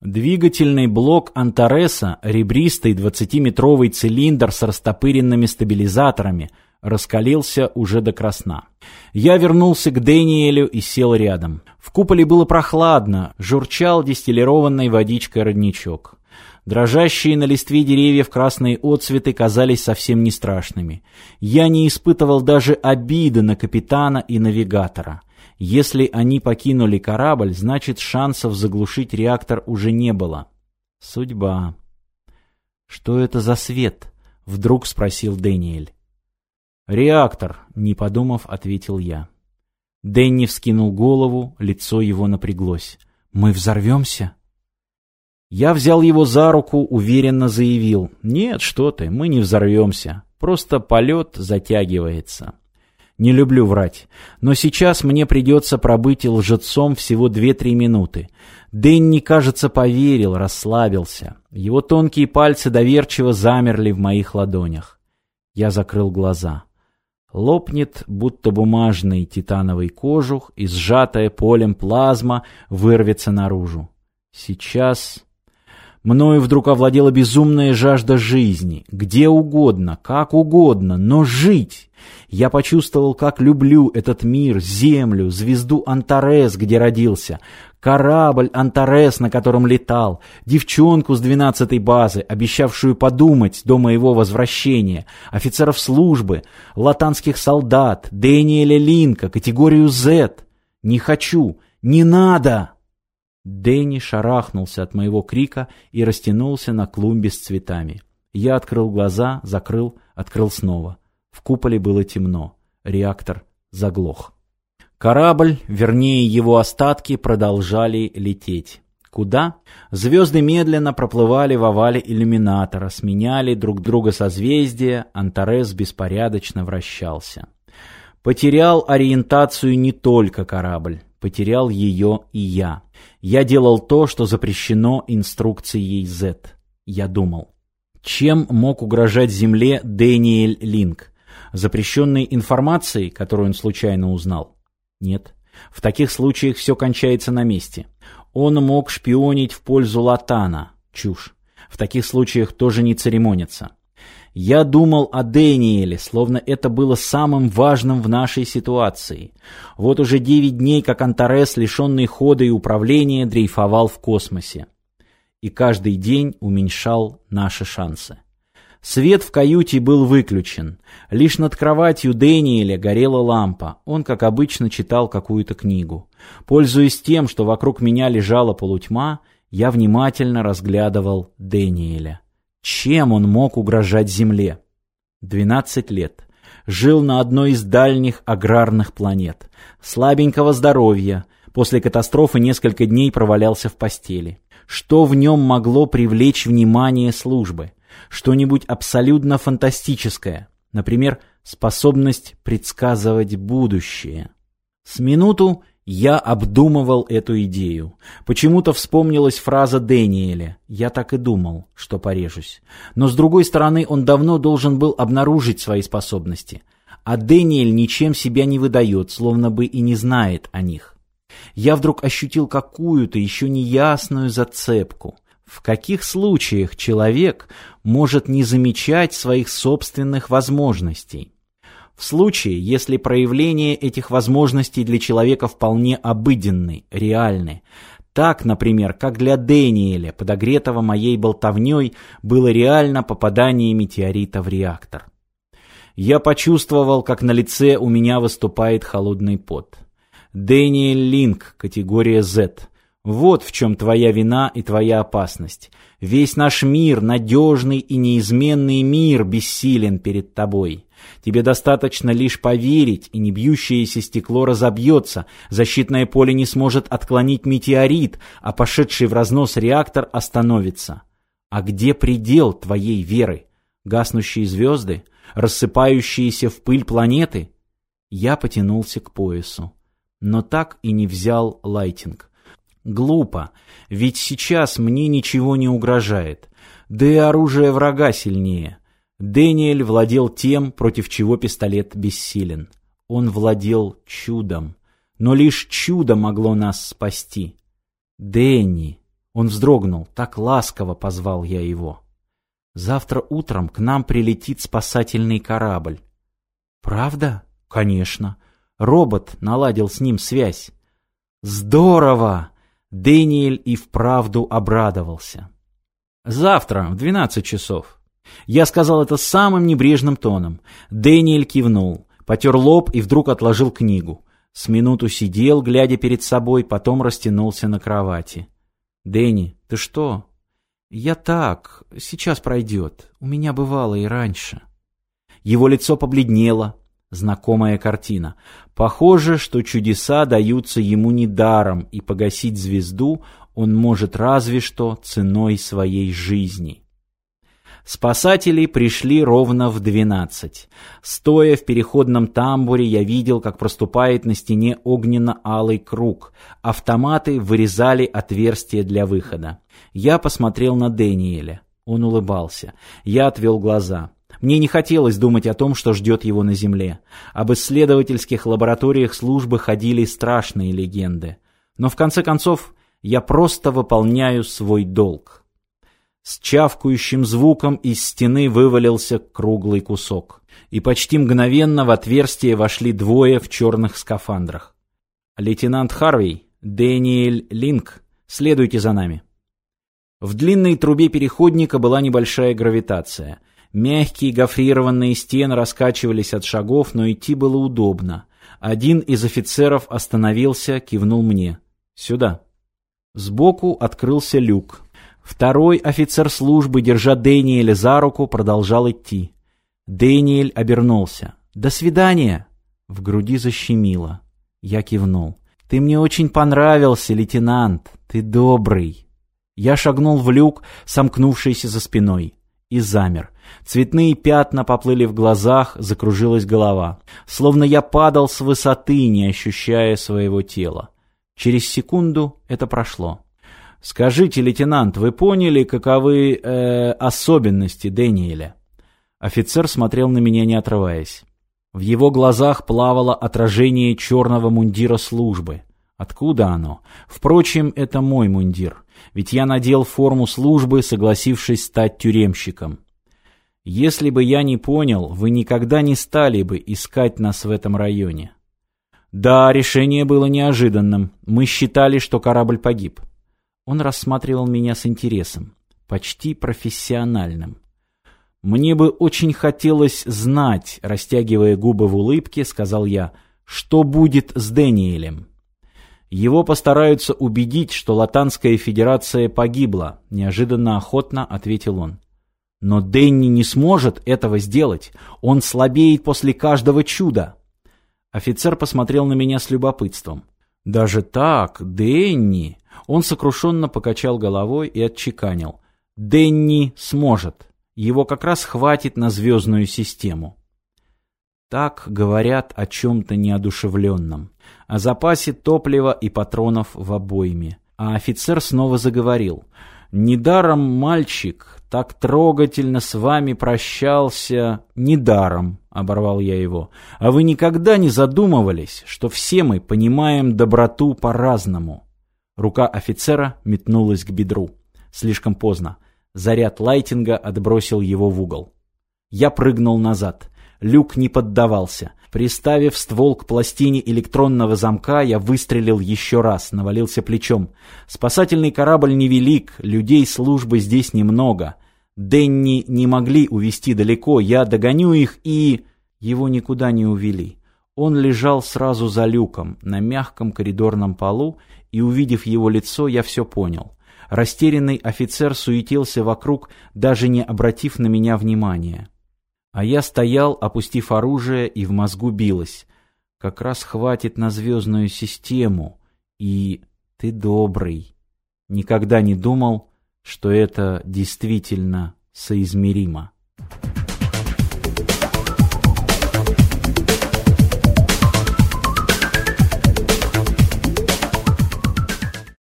Двигательный блок Антареса, ребристый 20-метровый цилиндр с растопыренными стабилизаторами, раскалился уже до красна. Я вернулся к Дэниелю и сел рядом. В куполе было прохладно, журчал дистиллированной водичкой родничок. Дрожащие на листве деревьев красные отцветы казались совсем не страшными. Я не испытывал даже обиды на капитана и навигатора. Если они покинули корабль, значит шансов заглушить реактор уже не было. Судьба. «Что это за свет?» — вдруг спросил Дэниэль. «Реактор», — не подумав, ответил я. Дэнни вскинул голову, лицо его напряглось. «Мы взорвемся?» Я взял его за руку, уверенно заявил. «Нет, что ты, мы не взорвемся. Просто полет затягивается». Не люблю врать. Но сейчас мне придется пробыть лжецом всего 2-3 минуты. Дэнни, кажется, поверил, расслабился. Его тонкие пальцы доверчиво замерли в моих ладонях. Я закрыл глаза. Лопнет, будто бумажный титановый кожух, и сжатая полем плазма вырвется наружу. Сейчас... Мною вдруг овладела безумная жажда жизни. Где угодно, как угодно, но жить. Я почувствовал, как люблю этот мир, землю, звезду Антарес, где родился, корабль Антарес, на котором летал, девчонку с двенадцатой базы, обещавшую подумать до моего возвращения, офицеров службы, латанских солдат, Дэниеля Линка, категорию Z. Не хочу, не надо! Дэнни шарахнулся от моего крика и растянулся на клумбе с цветами. Я открыл глаза, закрыл, открыл снова. В куполе было темно. Реактор заглох. Корабль, вернее его остатки, продолжали лететь. Куда? Звезды медленно проплывали в овале иллюминатора, сменяли друг друга созвездия, Антарес беспорядочно вращался. Потерял ориентацию не только корабль потерял ее и я. Я делал то, что запрещено инструкцией Z. Я думал. Чем мог угрожать Земле Дэниэль Линк? Запрещенной информацией, которую он случайно узнал? Нет. В таких случаях все кончается на месте. Он мог шпионить в пользу Латана. Чушь. В таких случаях тоже не церемонятся. Я думал о Дэниеле, словно это было самым важным в нашей ситуации. Вот уже девять дней, как Антарес, лишенный хода и управления, дрейфовал в космосе. И каждый день уменьшал наши шансы. Свет в каюте был выключен. Лишь над кроватью Дэниеля горела лампа. Он, как обычно, читал какую-то книгу. Пользуясь тем, что вокруг меня лежала полутьма, я внимательно разглядывал Дэниеля. Чем он мог угрожать земле? Двенадцать лет. Жил на одной из дальних аграрных планет. Слабенького здоровья. После катастрофы несколько дней провалялся в постели. Что в нем могло привлечь внимание службы? Что-нибудь абсолютно фантастическое. Например, способность предсказывать будущее. С минуту я обдумывал эту идею. Почему-то вспомнилась фраза Дэниеля «Я так и думал, что порежусь». Но с другой стороны, он давно должен был обнаружить свои способности. А Дэниэль ничем себя не выдает, словно бы и не знает о них. Я вдруг ощутил какую-то еще неясную зацепку. В каких случаях человек может не замечать своих собственных возможностей? В случае, если проявление этих возможностей для человека вполне обыденны, реальны. Так, например, как для Дэниеля, подогретого моей болтовней, было реально попадание метеорита в реактор. Я почувствовал, как на лице у меня выступает холодный пот. Дэниэль Линк, категория Z. Вот в чем твоя вина и твоя опасность. Весь наш мир, надежный и неизменный мир, бессилен перед тобой. Тебе достаточно лишь поверить, и небьющееся стекло разобьется, защитное поле не сможет отклонить метеорит, а пошедший в разнос реактор остановится. А где предел твоей веры? Гаснущие звезды? Рассыпающиеся в пыль планеты? Я потянулся к поясу, но так и не взял лайтинг. Глупо, ведь сейчас мне ничего не угрожает, да и оружие врага сильнее. Дэниэль владел тем, против чего пистолет бессилен. Он владел чудом. Но лишь чудо могло нас спасти. Дэнни. Он вздрогнул, так ласково позвал я его. Завтра утром к нам прилетит спасательный корабль. Правда? Конечно. Робот наладил с ним связь. Здорово! Дэниэль и вправду обрадовался. Завтра в двенадцать часов. Я сказал это самым небрежным тоном. Дэниэль кивнул, потер лоб и вдруг отложил книгу. С минуту сидел, глядя перед собой, потом растянулся на кровати. «Дэнни, ты что?» «Я так, сейчас пройдет. У меня бывало и раньше». Его лицо побледнело. Знакомая картина. Похоже, что чудеса даются ему недаром, и погасить звезду он может разве что ценой своей жизни. Спасатели пришли ровно в двенадцать. Стоя в переходном тамбуре, я видел, как проступает на стене огненно-алый круг. Автоматы вырезали отверстие для выхода. Я посмотрел на Дэниеля. Он улыбался. Я отвел глаза. Мне не хотелось думать о том, что ждет его на земле. Об исследовательских лабораториях службы ходили страшные легенды. Но в конце концов, я просто выполняю свой долг. С чавкающим звуком из стены вывалился круглый кусок. И почти мгновенно в отверстие вошли двое в черных скафандрах. «Лейтенант Харвей, Дэниэль Линк, следуйте за нами». В длинной трубе переходника была небольшая гравитация. Мягкие гофрированные стены раскачивались от шагов, но идти было удобно. Один из офицеров остановился, кивнул мне. «Сюда». Сбоку открылся люк. Второй офицер службы, держа Дэниеля за руку, продолжал идти. Дэниэль обернулся. «До свидания!» В груди защемило. Я кивнул. «Ты мне очень понравился, лейтенант. Ты добрый». Я шагнул в люк, сомкнувшийся за спиной, и замер. Цветные пятна поплыли в глазах, закружилась голова. Словно я падал с высоты, не ощущая своего тела. Через секунду это прошло. «Скажите, лейтенант, вы поняли, каковы э, особенности Дэниеля?» Офицер смотрел на меня, не отрываясь. В его глазах плавало отражение черного мундира службы. Откуда оно? Впрочем, это мой мундир, ведь я надел форму службы, согласившись стать тюремщиком. Если бы я не понял, вы никогда не стали бы искать нас в этом районе. Да, решение было неожиданным. Мы считали, что корабль погиб. Он рассматривал меня с интересом, почти профессиональным. «Мне бы очень хотелось знать», — растягивая губы в улыбке, сказал я, — «что будет с Дэниелем?» «Его постараются убедить, что Латанская Федерация погибла», — неожиданно охотно ответил он. «Но Дэнни не сможет этого сделать. Он слабеет после каждого чуда». Офицер посмотрел на меня с любопытством. «Даже так, Дэнни...» Он сокрушенно покачал головой и отчеканил. «Дэнни сможет. Его как раз хватит на звездную систему». Так говорят о чем-то неодушевленном. О запасе топлива и патронов в обойме. А офицер снова заговорил. «Недаром мальчик так трогательно с вами прощался...» «Недаром», — оборвал я его. «А вы никогда не задумывались, что все мы понимаем доброту по-разному?» Рука офицера метнулась к бедру. Слишком поздно. Заряд лайтинга отбросил его в угол. Я прыгнул назад. Люк не поддавался. Приставив ствол к пластине электронного замка, я выстрелил еще раз, навалился плечом. Спасательный корабль невелик, людей службы здесь немного. Денни не могли увести далеко, я догоню их и... Его никуда не увели. Он лежал сразу за люком, на мягком коридорном полу, и, увидев его лицо, я все понял. Растерянный офицер суетился вокруг, даже не обратив на меня внимания. А я стоял, опустив оружие, и в мозгу билось. Как раз хватит на звездную систему. И ты добрый. Никогда не думал, что это действительно соизмеримо.